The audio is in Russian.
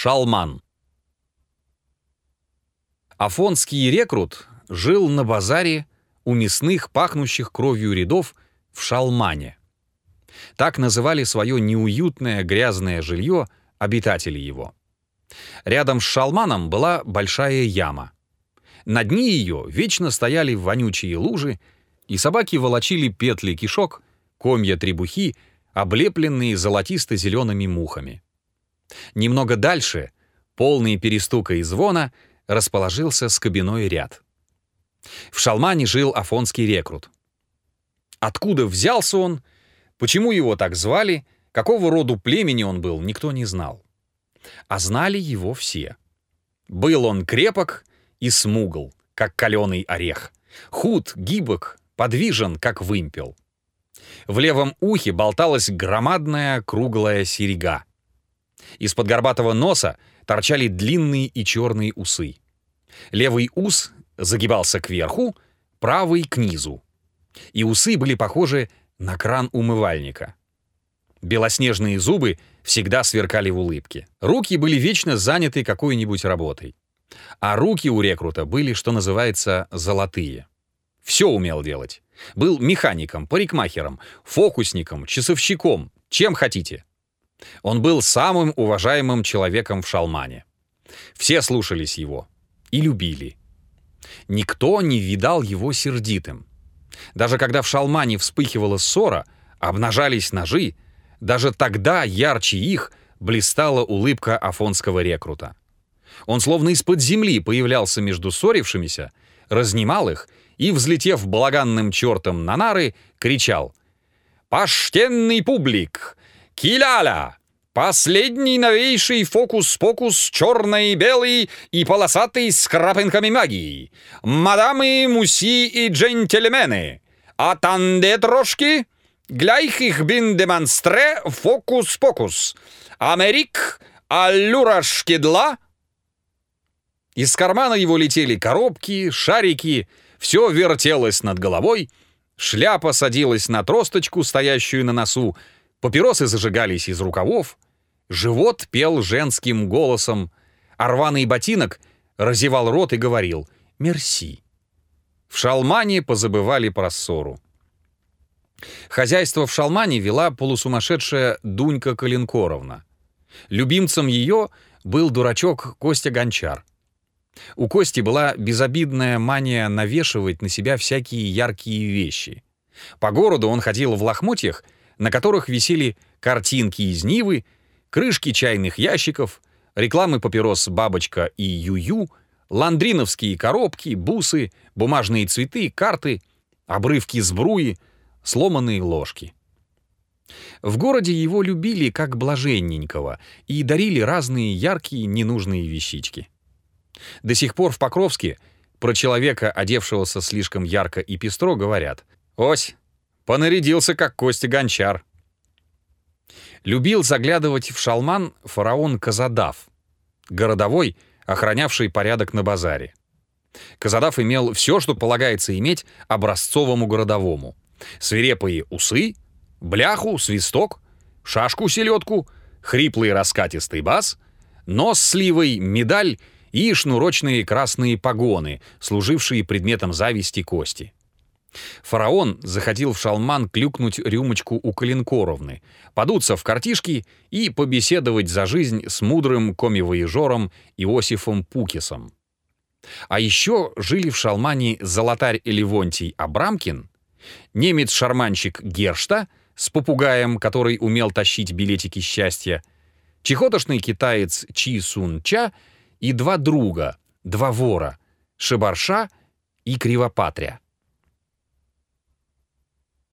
Шалман. Афонский рекрут жил на базаре у мясных, пахнущих кровью рядов в Шалмане. Так называли свое неуютное грязное жилье обитатели его. Рядом с Шалманом была большая яма. На дне ее вечно стояли вонючие лужи, и собаки волочили петли кишок, комья требухи, облепленные золотисто-зелеными мухами. Немного дальше, полный перестука и звона, расположился скобяной ряд. В Шалмане жил афонский рекрут. Откуда взялся он, почему его так звали, какого роду племени он был, никто не знал. А знали его все. Был он крепок и смугл, как каленый орех, худ, гибок, подвижен, как вымпел. В левом ухе болталась громадная круглая серега. Из-под горбатого носа торчали длинные и черные усы. Левый ус загибался кверху, правый — к низу. И усы были похожи на кран умывальника. Белоснежные зубы всегда сверкали в улыбке. Руки были вечно заняты какой-нибудь работой. А руки у рекрута были, что называется, золотые. Все умел делать. Был механиком, парикмахером, фокусником, часовщиком, чем хотите. Он был самым уважаемым человеком в Шалмане. Все слушались его и любили. Никто не видал его сердитым. Даже когда в Шалмане вспыхивала ссора, обнажались ножи, даже тогда ярче их блистала улыбка афонского рекрута. Он словно из-под земли появлялся между ссорившимися, разнимал их и, взлетев балаганным чертом на нары, кричал «Поштенный публик! Киляля! Последний новейший фокус-покус черный, белый и полосатый с крапинками магии! Мадамы, муси и джентльмены! Атанде трошки! Gleich ich bin демонстре фокус-покус! Америк, аллюра шкедла!» Из кармана его летели коробки, шарики, все вертелось над головой, шляпа садилась на тросточку, стоящую на носу, папиросы зажигались из рукавов, живот пел женским голосом, а рваный ботинок разевал рот и говорил «Мерси». В Шалмане позабывали про ссору. Хозяйство в Шалмане вела полусумасшедшая Дунька Калинкоровна. Любимцем ее был дурачок Костя Гончар. У Кости была безобидная мания навешивать на себя всякие яркие вещи. По городу он ходил в лохмотьях, на которых висели картинки из Нивы, крышки чайных ящиков, рекламы папирос «Бабочка» и «Ю-Ю», ландриновские коробки, бусы, бумажные цветы, карты, обрывки сбруи, сломанные ложки. В городе его любили как блаженненького и дарили разные яркие ненужные вещички. До сих пор в Покровске про человека, одевшегося слишком ярко и пестро, говорят «Ось, понарядился, как Костя Гончар». Любил заглядывать в шалман фараон Казадав, городовой, охранявший порядок на базаре. Казадав имел все, что полагается иметь образцовому городовому. Свирепые усы, бляху, свисток, шашку-селедку, хриплый раскатистый бас, нос сливой, медаль и шнурочные красные погоны, служившие предметом зависти кости. Фараон заходил в шалман клюкнуть рюмочку у Калинкоровны, подуться в картишки и побеседовать за жизнь с мудрым комивоежором Иосифом Пукисом. А еще жили в шалмане золотарь Левонтий Абрамкин, немец-шарманщик Гершта с попугаем, который умел тащить билетики счастья, чехотошный китаец Чи Сун Ча — и два друга, два вора, Шибарша и Кривопатря.